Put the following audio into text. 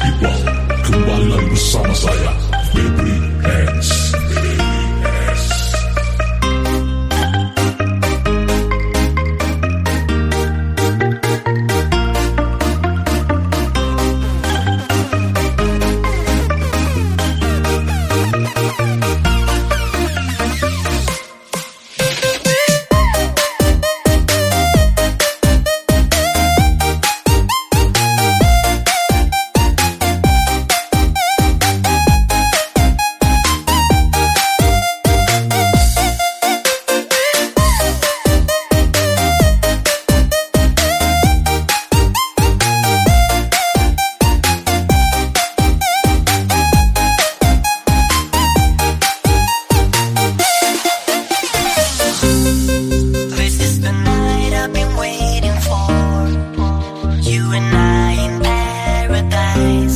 Iqbal Kembali lagi bersama saya. eyes.